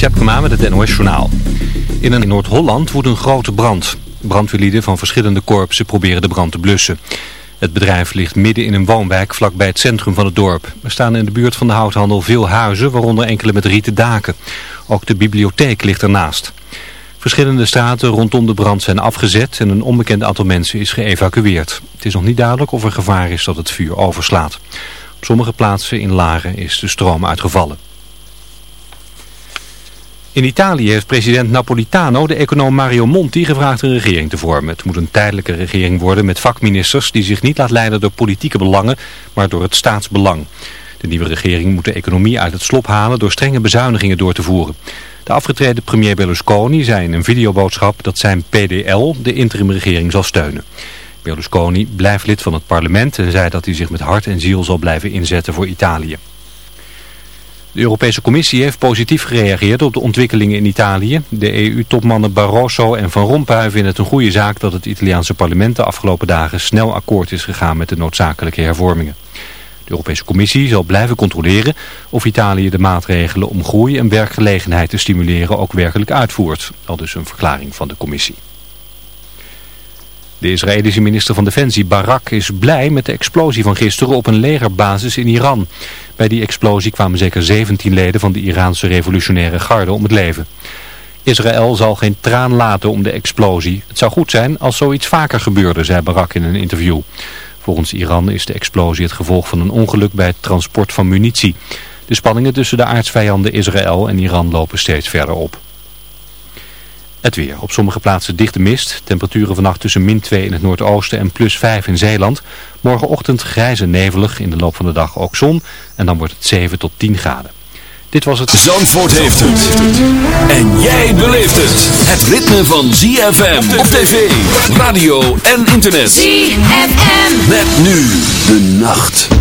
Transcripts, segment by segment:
Tjepkema met het NOS Journaal. In Noord-Holland woedt een grote brand. Brandweerlieden van verschillende korpsen proberen de brand te blussen. Het bedrijf ligt midden in een woonwijk vlakbij het centrum van het dorp. Er staan in de buurt van de houthandel veel huizen, waaronder enkele met rieten daken. Ook de bibliotheek ligt ernaast. Verschillende straten rondom de brand zijn afgezet en een onbekend aantal mensen is geëvacueerd. Het is nog niet duidelijk of er gevaar is dat het vuur overslaat. Op sommige plaatsen in Laren is de stroom uitgevallen. In Italië heeft president Napolitano de econoom Mario Monti gevraagd een regering te vormen. Het moet een tijdelijke regering worden met vakministers die zich niet laat leiden door politieke belangen, maar door het staatsbelang. De nieuwe regering moet de economie uit het slop halen door strenge bezuinigingen door te voeren. De afgetreden premier Berlusconi zei in een videoboodschap dat zijn PDL de interimregering zal steunen. Berlusconi blijft lid van het parlement en zei dat hij zich met hart en ziel zal blijven inzetten voor Italië. De Europese Commissie heeft positief gereageerd op de ontwikkelingen in Italië. De EU-topmannen Barroso en Van Rompuy vinden het een goede zaak dat het Italiaanse parlement de afgelopen dagen snel akkoord is gegaan met de noodzakelijke hervormingen. De Europese Commissie zal blijven controleren of Italië de maatregelen om groei en werkgelegenheid te stimuleren ook werkelijk uitvoert. Al dus een verklaring van de Commissie. De Israëlische minister van Defensie Barak is blij met de explosie van gisteren op een legerbasis in Iran. Bij die explosie kwamen zeker 17 leden van de Iraanse revolutionaire garde om het leven. Israël zal geen traan laten om de explosie. Het zou goed zijn als zoiets vaker gebeurde, zei Barak in een interview. Volgens Iran is de explosie het gevolg van een ongeluk bij het transport van munitie. De spanningen tussen de aardsvijanden Israël en Iran lopen steeds verder op. Het weer. Op sommige plaatsen dichte mist. Temperaturen vannacht tussen min 2 in het noordoosten en plus 5 in Zeeland. Morgenochtend grijs en nevelig. In de loop van de dag ook zon. En dan wordt het 7 tot 10 graden. Dit was het... Zandvoort heeft het. En jij beleeft het. Het ritme van ZFM op tv, radio en internet. ZFM. Met nu de nacht.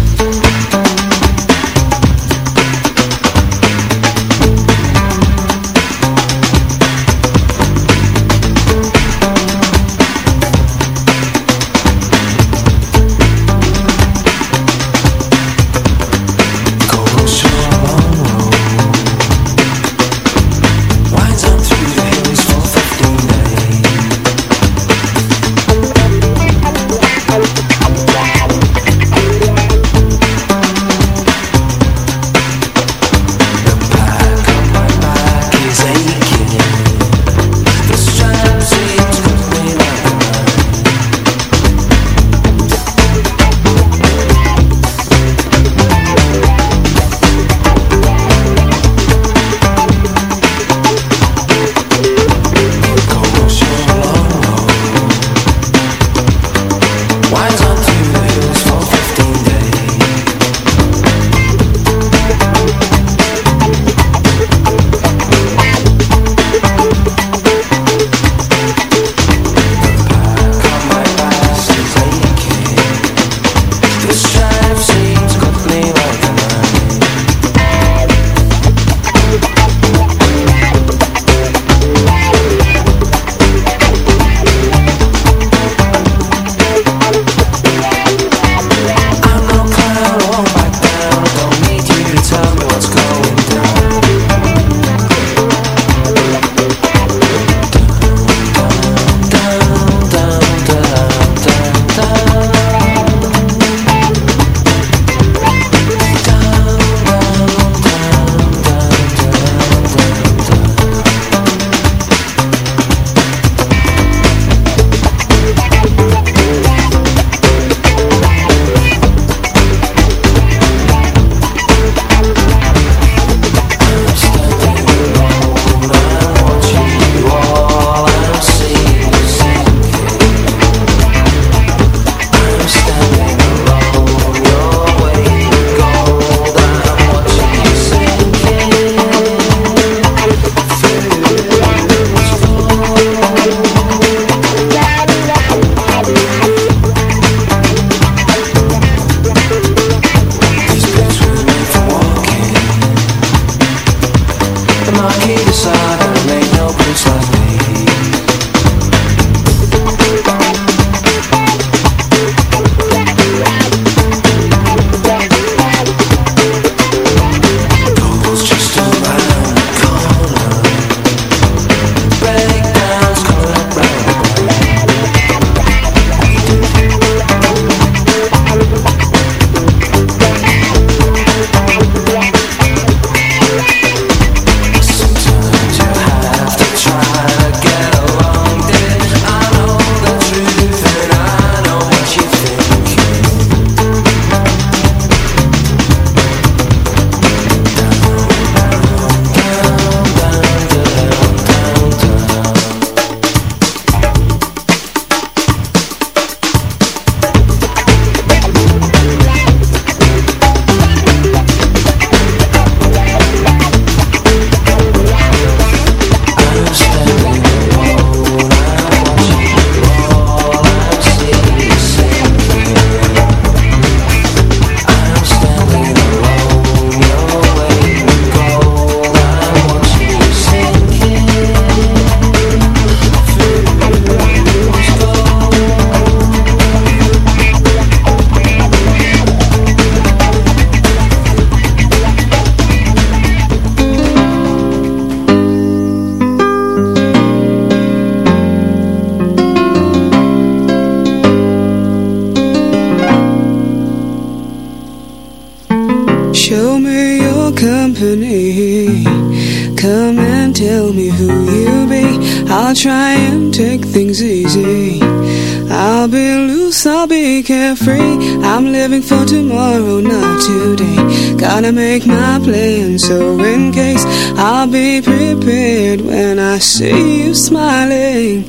see you smiling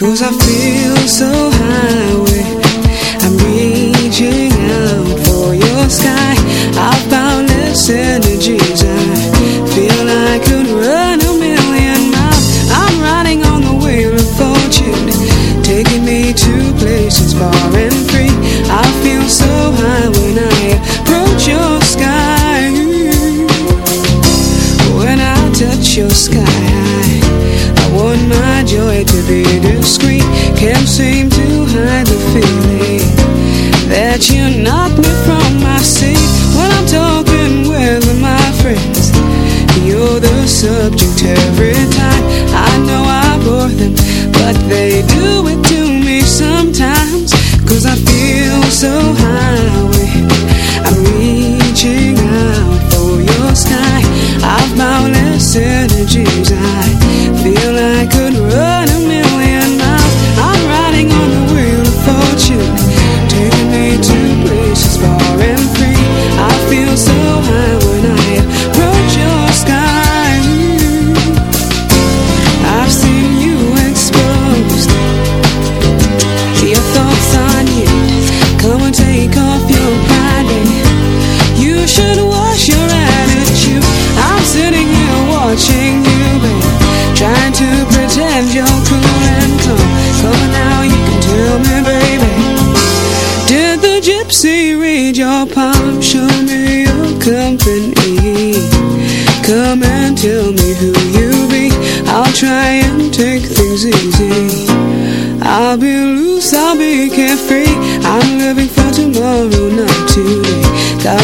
Cause I feel so high. You knock me from my seat. When I'm talking with my friends You're the subject every time. I know I bore them But they do it to me sometimes. Cause I feel so high.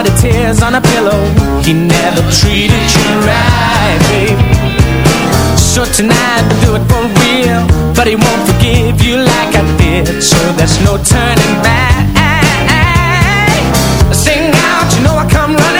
lot of tears on a pillow. He never treated you right, babe. So tonight we'll do it for real. But he won't forgive you like I did. So there's no turning back. Sing out, you know I come running.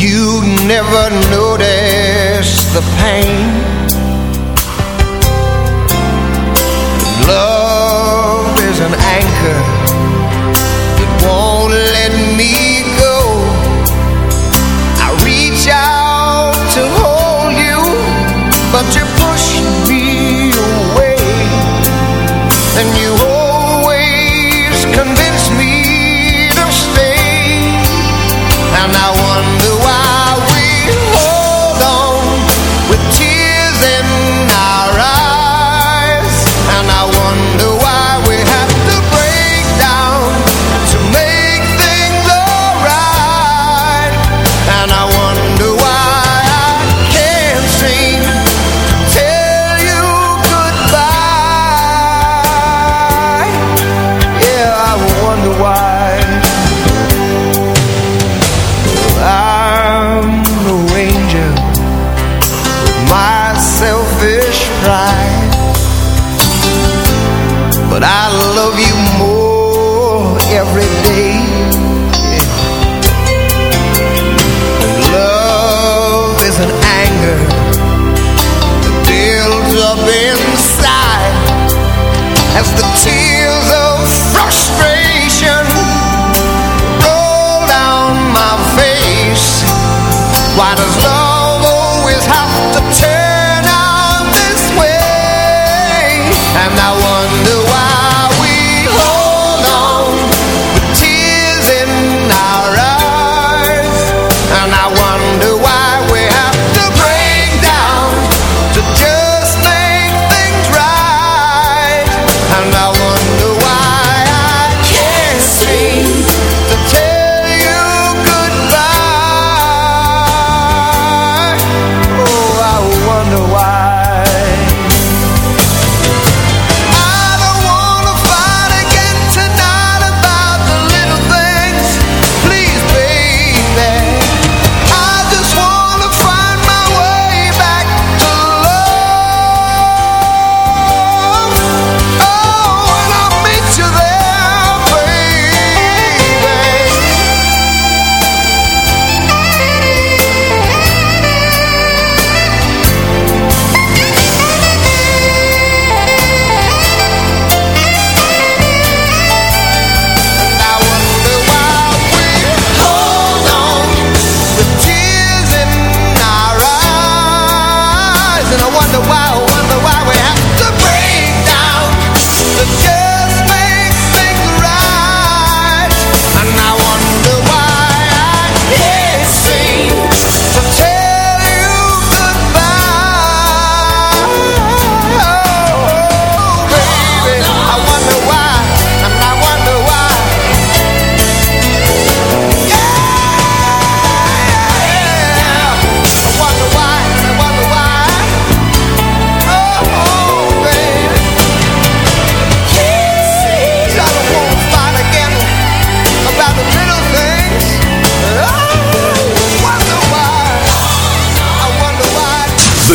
You never notice the pain. Love is an anchor It won't let me But I love you more every day yeah. Love is an anger That builds up inside As the tears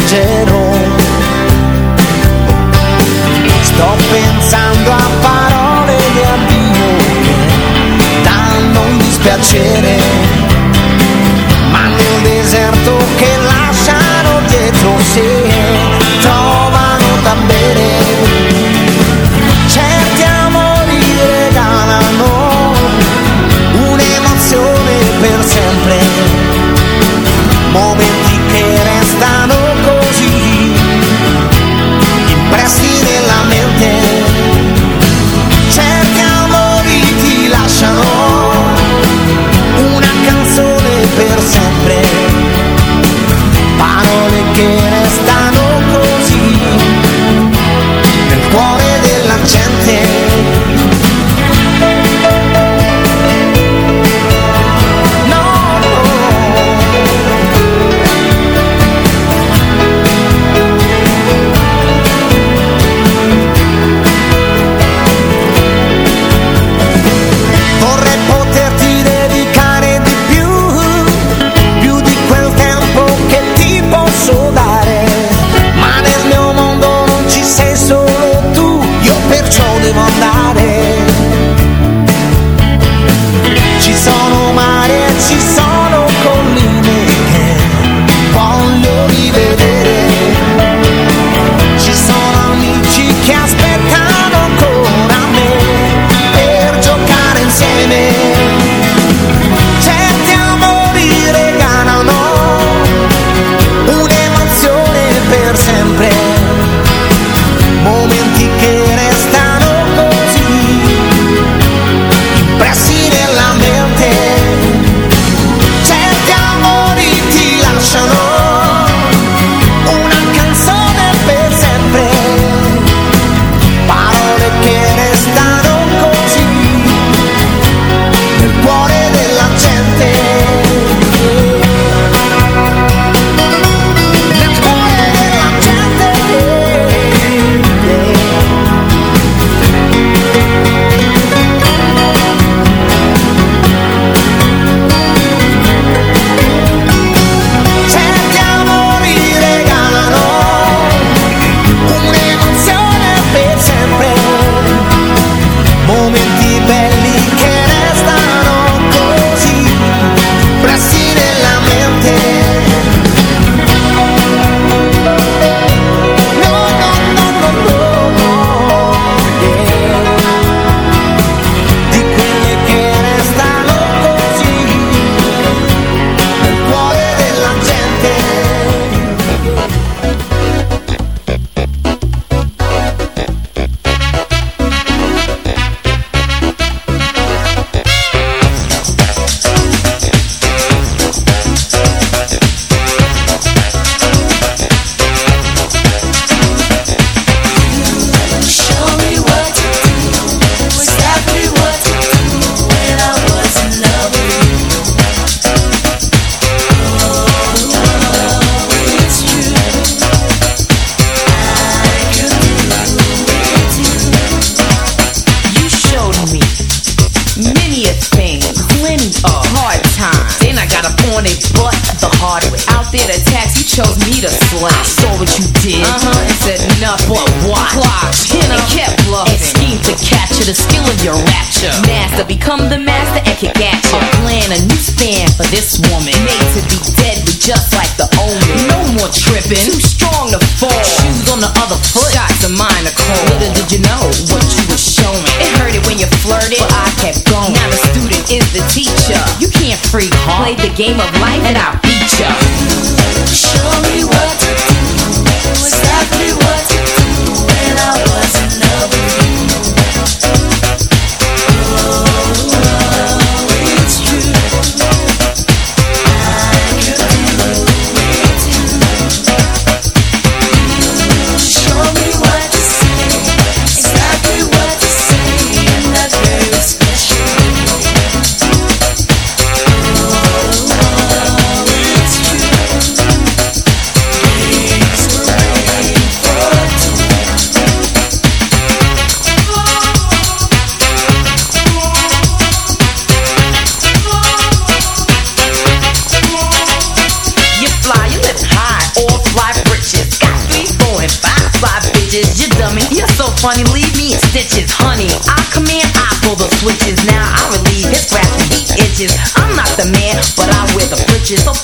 solitary You can't freak, huh? Play the game of life and I'll beat ya. bitches. So